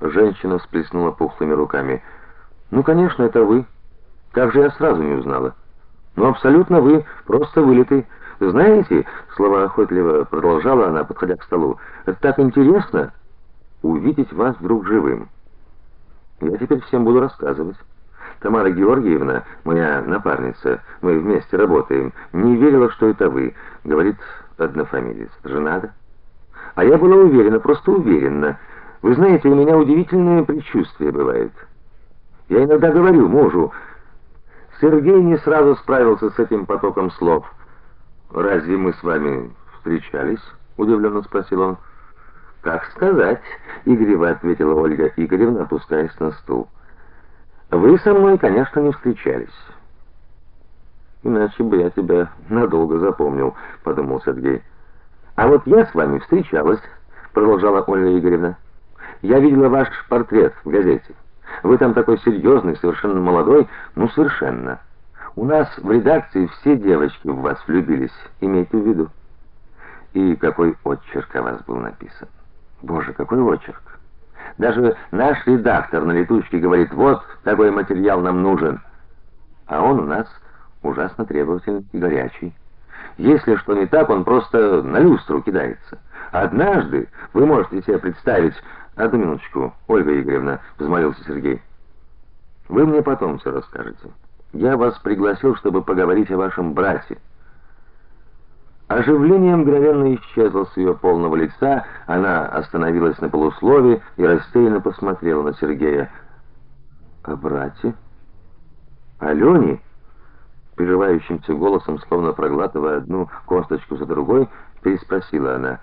Женщина всплеснула пухлыми руками. Ну, конечно, это вы. Как же я сразу не узнала? Ну, абсолютно вы, просто вылитый. Знаете, слова охотливо продолжала она, подходя к столу. Это так интересно увидеть вас вдруг живым. Я теперь всем буду рассказывать. Тамара Георгиевна, моя напарница, мы вместе работаем, не верила, что это вы, говорит однофамилец. Жената? А я была уверена, просто уверена. Вы знаете, у меня удивительное предчувствие бывает. Я иногда говорю мужу, Сергей не сразу справился с этим потоком слов. Разве мы с вами встречались? удивленно спросил он. Как сказать, игриво ответила Ольга Игоревна, опускаясь на стул. Вы со мной, конечно, не встречались. Иначе бы я тебя надолго запомнил, подумал Сергей. А вот я с вами встречалась, продолжала Ольга Игоревна. Я видела ваш портрет в газете. Вы там такой серьезный, совершенно молодой, ну совершенно. У нас в редакции все девочки в вас влюбились, имейте в виду. И какой очерк о вас был написан. Боже, какой очерк. Даже наш редактор на летучке говорит: "Вот такой материал нам нужен". А он у нас ужасно требовательный и горячий. Если что не так, он просто на люстру кидается. Однажды, вы можете себе представить, одну минуточку, Ольга Игоревна, взмолился Сергей. Вы мне потом все расскажете. Я вас пригласил, чтобы поговорить о вашем брате. Оживление мгновенно исчезло с ее полного лица, она остановилась на полуслове и растерянно посмотрела на Сергея. "О брате? Алёне?» прерывающимся голосом, словно проглатывая одну косточку за другой, переспросила она.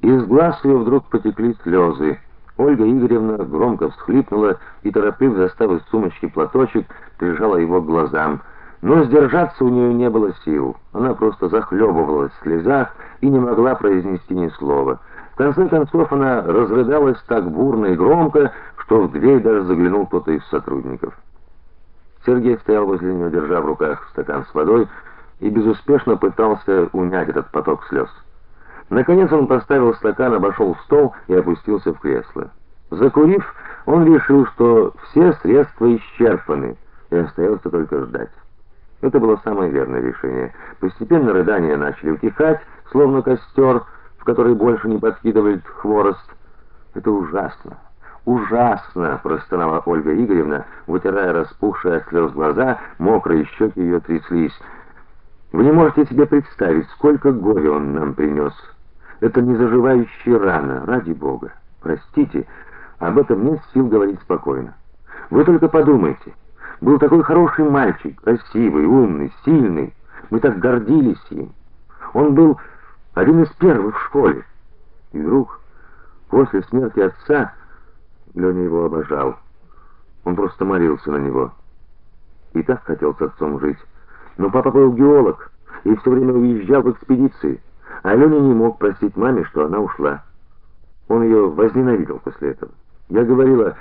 Из глаз ее вдруг потекли слезы. Ольга Игоревна громко всхлипнула и торопливо достав из сумочки платочек, прижала его к глазам. Но сдержаться у нее не было сил. Она просто захлебывалась в слезах и не могла произнести ни слова. В конце концов она разрыдалась так бурно и громко, что в дверь даже заглянул кто-то из сотрудников. Сергей стоял возле нее, держа в руках стакан с водой, и безуспешно пытался унять этот поток слез. Наконец он поставил стакан, обошел стол и опустился в кресло. Закурив, он решил, что все средства исчерпаны, и остается только ждать. Это было самое верное решение. Постепенно рыдания начали утихать, словно костер, в который больше не подкидывают хворост. Это ужасно. Ужасно, простонала Ольга Игоревна, вытирая распухшие от слез глаза, мокрые щеки ее тряслись. Вы не можете себе представить, сколько горя он нам принес. Это не заживающая рана, ради бога. Простите, об этом нет сил говорить спокойно. Вы только подумайте. Был такой хороший мальчик, красивый, умный, сильный. Мы так гордились им. Он был один из первых в школе. И вдруг, после смерти отца, Леня его обожал. Он просто молился на него. И так хотел с отцом жить. Но папа был геолог и все время уезжал в экспедиции. А Леня не мог простить маме, что она ушла. Он ее возненавидел после этого. Я говорила: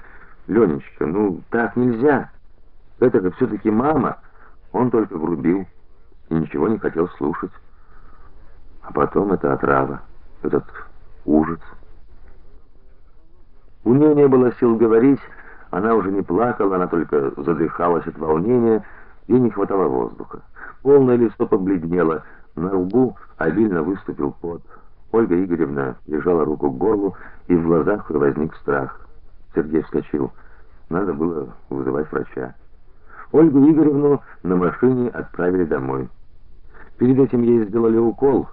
"Ленечка, ну так нельзя. Это же все таки мама". Он только грубил и ничего не хотел слушать. А потом это отрава, этот ужас. У нее не было сил говорить, она уже не плакала, она только задыхалась от волнения, ей не хватало воздуха. Полное лицо побледнело, на лбу обильно выступил пот. Ольга Игоревна прижала руку к горлу, и в глазах возник страх. Сергей вскочил. Надо было вызывать врача. Ольгу Игоревну на машине отправили домой. Перед этим ей сделали укол,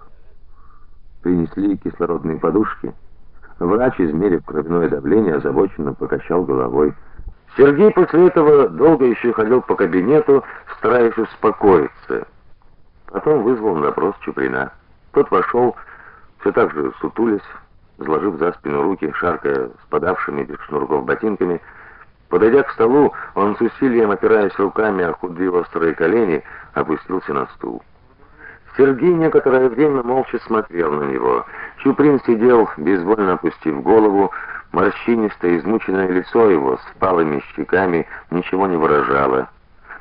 принесли кислородные подушки. Врач, измерив кровяное давление, озабоченно покачал головой. Сергей после этого долго еще ходил по кабинету, стараясь успокоиться. Потом вызвал на допрос Чуприна. Тот вошел, все так же сутулясь, сложив за спину руки, шаркая спадавшими без шнурков ботинками. Подойдя к столу, он с усилием, опираясь руками о худые острые колени, опустился на стул. Сергей некоторое время молча смотрел на него. Чуприн сидел, безвольно опустив голову, морщинистое, измученное лицо его с палыми щеками ничего не выражало.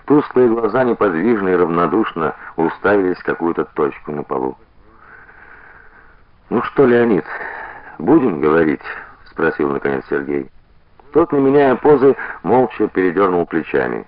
Тусклые глаза неподвижно и равнодушно уставились в какую-то точку на полу. Ну что, Леонид, будем говорить, спросил наконец Сергей. Тот, не меняя позы, молча передернул плечами.